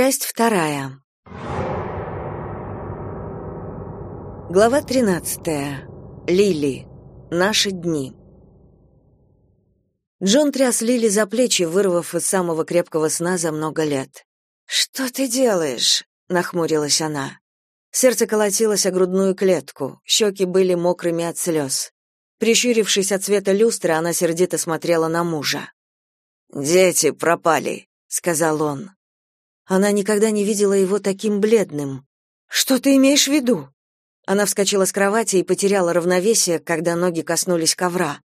Часть вторая. Глава 13. Лили. Наши дни. Джон тряс Лили за плечи, вырвав из самого крепкого сна за много лет. «Что ты делаешь?» — нахмурилась она. Сердце колотилось о грудную клетку, щеки были мокрыми от слез. Прищурившись от света люстры, она сердито смотрела на мужа. «Дети пропали», — сказал он. Она никогда не видела его таким бледным. «Что ты имеешь в виду?» Она вскочила с кровати и потеряла равновесие, когда ноги коснулись ковра.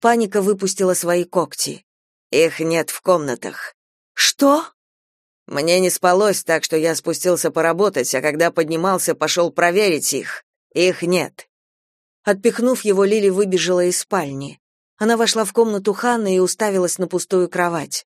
Паника выпустила свои когти. «Их нет в комнатах». «Что?» «Мне не спалось, так что я спустился поработать, а когда поднимался, пошел проверить их. Их нет». Отпихнув его, Лили выбежала из спальни. Она вошла в комнату Ханны и уставилась на пустую кровать.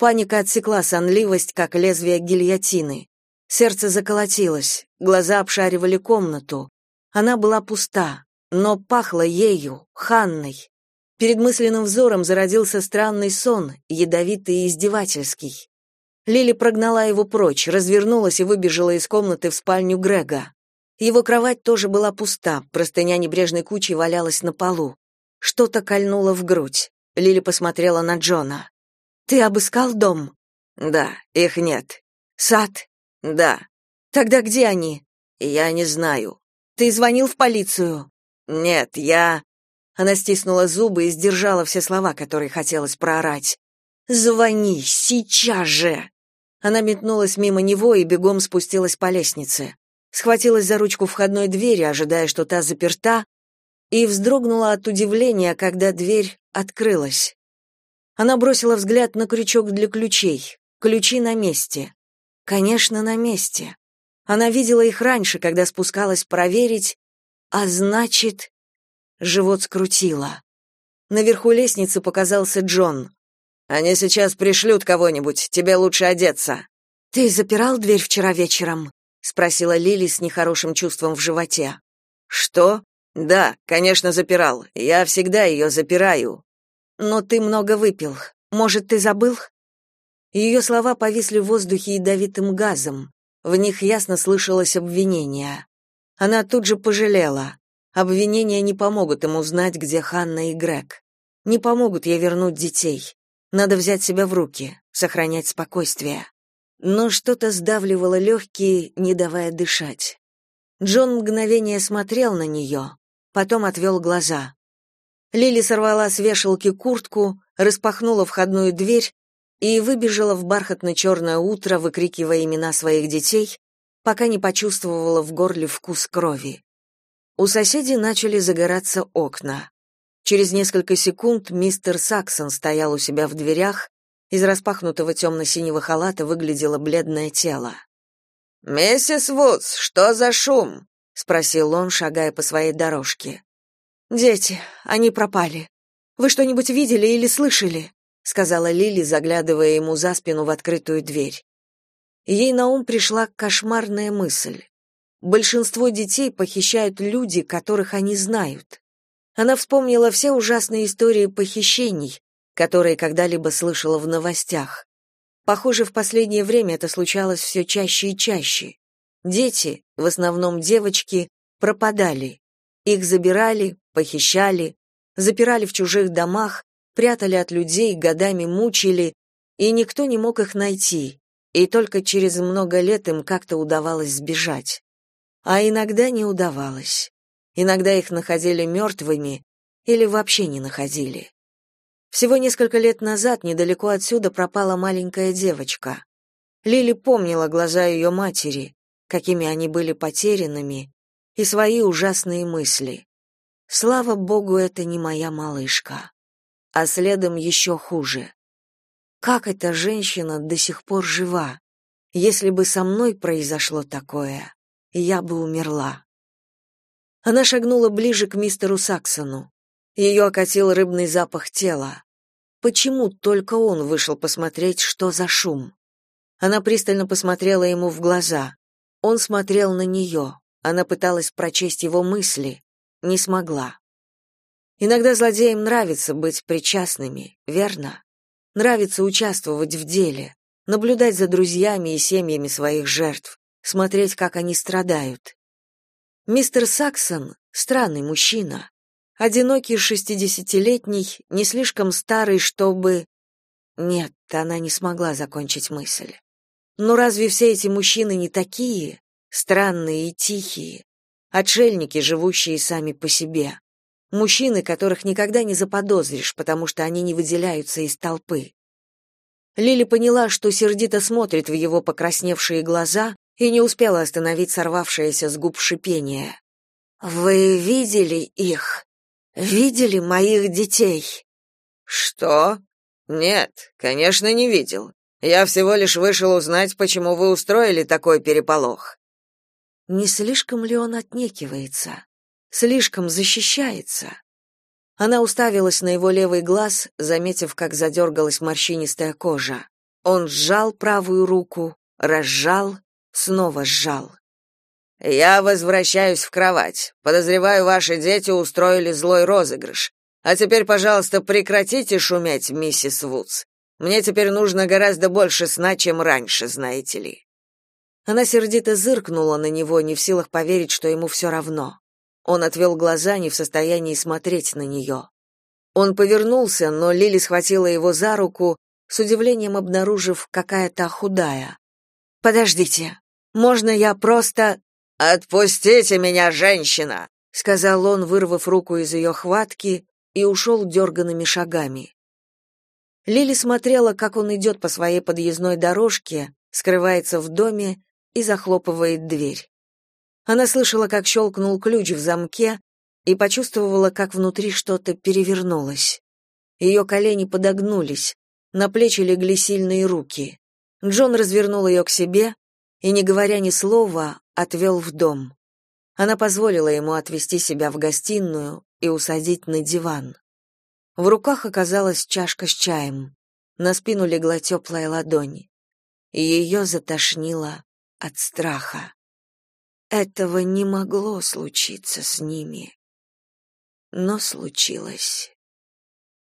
Паника отсекла сонливость, как лезвие гильотины. Сердце заколотилось, глаза обшаривали комнату. Она была пуста, но пахла ею, Ханной. Перед мысленным взором зародился странный сон, ядовитый и издевательский. Лили прогнала его прочь, развернулась и выбежала из комнаты в спальню Грега. Его кровать тоже была пуста, простыня небрежной кучей валялась на полу. Что-то кольнуло в грудь. Лили посмотрела на Джона. Ты обыскал дом? Да, их нет. Сад? Да. Тогда где они? Я не знаю. Ты звонил в полицию? Нет, я Она стиснула зубы и сдержала все слова, которые хотелось проорать. Звони сейчас же. Она метнулась мимо него и бегом спустилась по лестнице. Схватилась за ручку входной двери, ожидая, что та заперта, и вздрогнула от удивления, когда дверь открылась. Она бросила взгляд на крючок для ключей. Ключи на месте. Конечно, на месте. Она видела их раньше, когда спускалась проверить, а значит, живот скрутило. Наверху лестницы показался Джон. Они сейчас пришлют кого-нибудь, тебе лучше одеться. Ты запирал дверь вчера вечером? спросила Лили с нехорошим чувством в животе. Что? Да, конечно, запирал. Я всегда ее запираю. Но ты много выпил. Может, ты забыл? Ее слова повисли в воздухе ядовитым газом. В них ясно слышалось обвинение. Она тут же пожалела. Обвинения не помогут ему узнать, где Ханна и Грег. Не помогут ей вернуть детей. Надо взять себя в руки, сохранять спокойствие. Но что-то сдавливало легкие, не давая дышать. Джон мгновение смотрел на нее, потом отвел глаза. Лили сорвала с вешалки куртку, распахнула входную дверь и выбежала в бархатное черное утро, выкрикивая имена своих детей, пока не почувствовала в горле вкус крови. У соседей начали загораться окна. Через несколько секунд мистер Саксон стоял у себя в дверях, из распахнутого темно-синего халата выглядело бледное тело. «Миссис Вудс, что за шум?» — спросил он, шагая по своей дорожке. Дети, они пропали. Вы что-нибудь видели или слышали? сказала Лили, заглядывая ему за спину в открытую дверь. Ей на ум пришла кошмарная мысль. Большинство детей похищают люди, которых они знают. Она вспомнила все ужасные истории похищений, которые когда-либо слышала в новостях. Похоже, в последнее время это случалось все чаще и чаще. Дети, в основном девочки, пропадали. Их забирали, похищали, запирали в чужих домах, прятали от людей, годами мучили, и никто не мог их найти, и только через много лет им как-то удавалось сбежать. А иногда не удавалось. Иногда их находили мертвыми или вообще не находили. Всего несколько лет назад недалеко отсюда пропала маленькая девочка. Лили помнила глаза ее матери, какими они были потерянными, и свои ужасные мысли. Слава богу, это не моя малышка. А следом еще хуже. Как эта женщина до сих пор жива? Если бы со мной произошло такое, я бы умерла. Она шагнула ближе к мистеру Саксону. Ее окатил рыбный запах тела. Почему только он вышел посмотреть, что за шум? Она пристально посмотрела ему в глаза. Он смотрел на нее. Она пыталась прочесть его мысли не смогла. Иногда злодеям нравится быть причастными, верно? Нравится участвовать в деле, наблюдать за друзьями и семьями своих жертв, смотреть, как они страдают. Мистер Саксон — странный мужчина. Одинокий шестидесятилетний, не слишком старый, чтобы... Нет, она не смогла закончить мысль. Но разве все эти мужчины не такие? Странные и тихие. Отшельники, живущие сами по себе. Мужчины, которых никогда не заподозришь, потому что они не выделяются из толпы. Лили поняла, что сердито смотрит в его покрасневшие глаза и не успела остановить сорвавшееся с губ шипение. «Вы видели их? Видели моих детей?» «Что? Нет, конечно, не видел. Я всего лишь вышел узнать, почему вы устроили такой переполох». Не слишком ли он отнекивается? Слишком защищается? Она уставилась на его левый глаз, заметив, как задергалась морщинистая кожа. Он сжал правую руку, разжал, снова сжал. Я возвращаюсь в кровать. Подозреваю, ваши дети устроили злой розыгрыш. А теперь, пожалуйста, прекратите шуметь, миссис Вудс. Мне теперь нужно гораздо больше сна, чем раньше, знаете ли. Она сердито зыркнула на него, не в силах поверить, что ему все равно. Он отвел глаза, не в состоянии смотреть на нее. Он повернулся, но Лили схватила его за руку, с удивлением обнаружив, какая та худая. «Подождите, можно я просто...» «Отпустите меня, женщина!» — сказал он, вырвав руку из ее хватки, и ушел дерганными шагами. Лили смотрела, как он идет по своей подъездной дорожке, скрывается в доме и захлопывает дверь. Она слышала, как щелкнул ключ в замке, и почувствовала, как внутри что-то перевернулось. Ее колени подогнулись, на плечи легли сильные руки. Джон развернул ее к себе и, не говоря ни слова, отвел в дом. Она позволила ему отвести себя в гостиную и усадить на диван. В руках оказалась чашка с чаем. На спину легла теплая ладонь. И ее затошнило от страха. Этого не могло случиться с ними. Но случилось.